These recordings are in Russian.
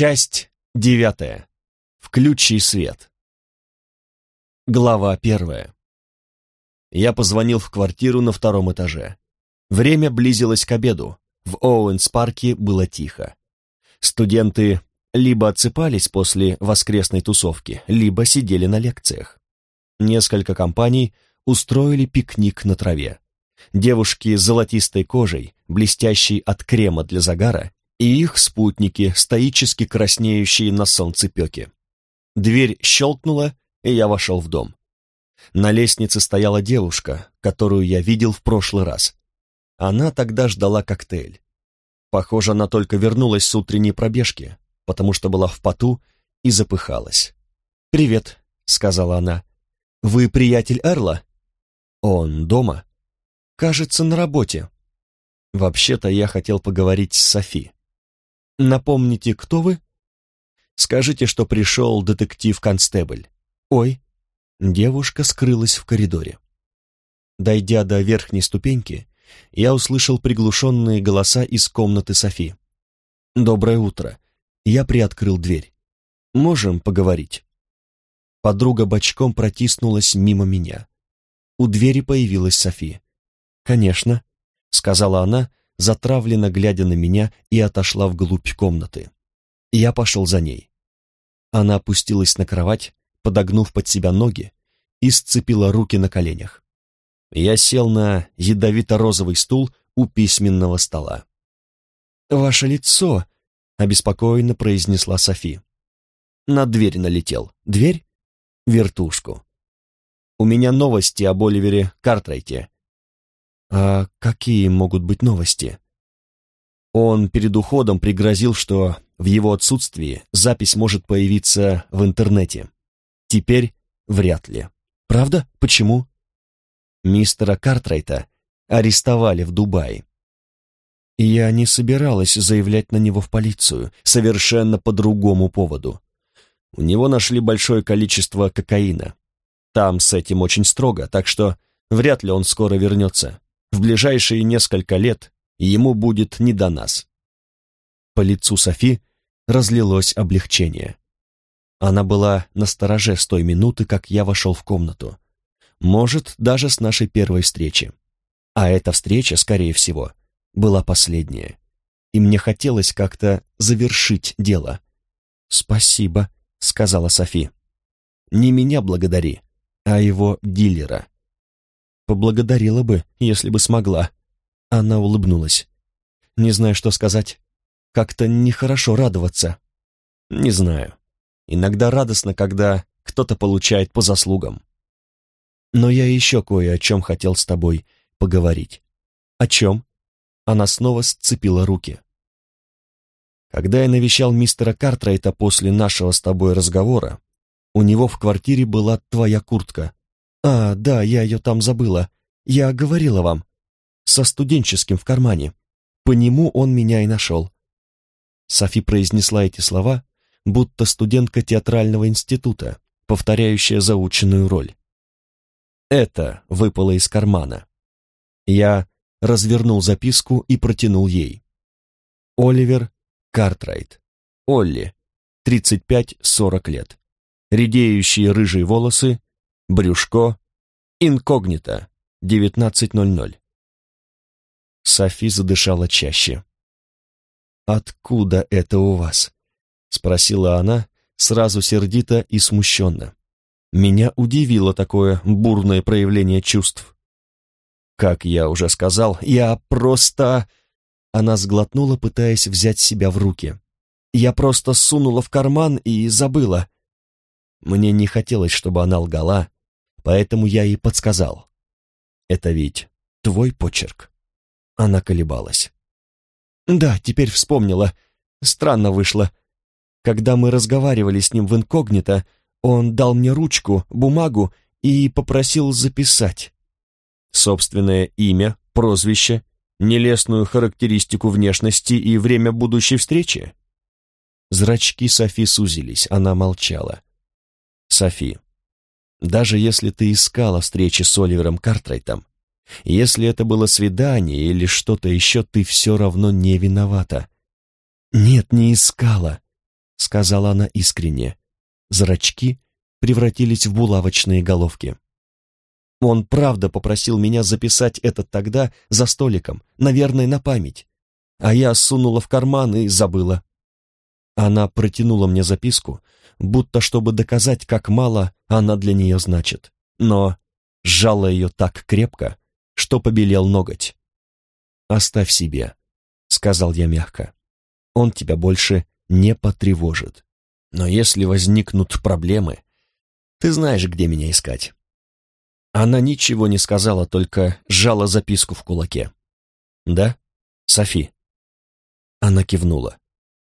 Часть девятая. Включи свет. Глава первая. Я позвонил в квартиру на втором этаже. Время близилось к обеду. В Оуэнс-парке было тихо. Студенты либо отсыпались после воскресной тусовки, либо сидели на лекциях. Несколько компаний устроили пикник на траве. Девушки с золотистой кожей, блестящей от крема для загара, и их спутники, стоически краснеющие на солнцепеке. Дверь щелкнула, и я вошел в дом. На лестнице стояла девушка, которую я видел в прошлый раз. Она тогда ждала коктейль. Похоже, она только вернулась с утренней пробежки, потому что была в поту и запыхалась. «Привет», — сказала она. «Вы приятель Эрла?» «Он дома?» «Кажется, на работе». «Вообще-то я хотел поговорить с Софи». Напомните, кто вы? Скажите, что пришел детектив-констебль. Ой, девушка скрылась в коридоре. Дойдя до верхней ступеньки, я услышал приглушенные голоса из комнаты Софи. «Доброе утро». Я приоткрыл дверь. «Можем поговорить?» Подруга бочком протиснулась мимо меня. У двери появилась Софи. «Конечно», — сказала она, затравленно глядя на меня и отошла вглубь комнаты. Я пошел за ней. Она опустилась на кровать, подогнув под себя ноги, и сцепила руки на коленях. Я сел на ядовито-розовый стул у письменного стола. «Ваше лицо», — обеспокоенно произнесла Софи. На дверь налетел. Дверь? Вертушку. У меня новости об Оливере Картрайте. А какие могут быть новости? Он перед уходом пригрозил, что в его отсутствии запись может появиться в интернете. Теперь вряд ли. Правда? Почему? Мистера Картрайта арестовали в Дубае. Я не собиралась заявлять на него в полицию, совершенно по другому поводу. У него нашли большое количество кокаина. Там с этим очень строго, так что вряд ли он скоро вернется. В ближайшие несколько лет ему будет не до нас. По лицу Софи разлилось облегчение. Она была на стороже с той минуты, как я вошел в комнату. Может, даже с нашей первой встречи. А эта встреча, скорее всего, была последняя. И мне хотелось как-то завершить дело. «Спасибо», — сказала Софи. «Не меня благодари, а его дилера. Поблагодарила бы, если бы смогла. Она улыбнулась. Не знаю, что сказать. Как-то нехорошо радоваться. Не знаю. Иногда радостно, когда кто-то получает по заслугам. Но я еще кое о чем хотел с тобой поговорить. О чем? Она снова сцепила руки. Когда я навещал мистера Картрайта после нашего с тобой разговора, у него в квартире была твоя куртка. «А, да, я ее там забыла. Я говорила вам. Со студенческим в кармане. По нему он меня и нашел». Софи произнесла эти слова, будто студентка театрального института, повторяющая заученную роль. Это выпало из кармана. Я развернул записку и протянул ей. Оливер Картрайт. Олли. 35-40 лет. Редеющие рыжие волосы, брюшко, инкогнито, 19.00. Софи задышала чаще. «Откуда это у вас?» — спросила она, сразу сердито и смущенно. Меня удивило такое бурное проявление чувств. Как я уже сказал, я просто... Она сглотнула, пытаясь взять себя в руки. Я просто сунула в карман и забыла. Мне не хотелось, чтобы она лгала, поэтому я ей подсказал. «Это ведь твой почерк?» Она колебалась. «Да, теперь вспомнила. Странно вышло. Когда мы разговаривали с ним в инкогнито, он дал мне ручку, бумагу и попросил записать. Собственное имя, прозвище, нелестную характеристику внешности и время будущей встречи?» Зрачки Софи сузились, она молчала. «Софи, даже если ты искала встречи с Оливером Картрайтом, если это было свидание или что-то еще, ты все равно не виновата. Нет, не искала. сказала она искренне. Зрачки превратились в булавочные головки. Он правда попросил меня записать это тогда за столиком, наверное, на память. А я сунула в карман и забыла. Она протянула мне записку, будто чтобы доказать, как мало она для нее значит, но сжала ее так крепко, что побелел ноготь. «Оставь себе», — сказал я мягко. «Он тебя больше не потревожит. Но если возникнут проблемы, ты знаешь, где меня искать». Она ничего не сказала, только сжала записку в кулаке. «Да, Софи?» Она кивнула.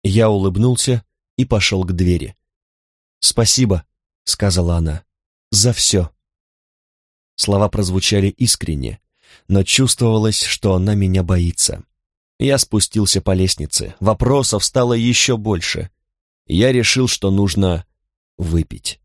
Я улыбнулся и пошел к двери. «Спасибо», — сказала она, — «за все». Слова прозвучали искренне, но чувствовалось, что она меня боится. Я спустился по лестнице, вопросов стало еще больше. Я решил, что нужно выпить.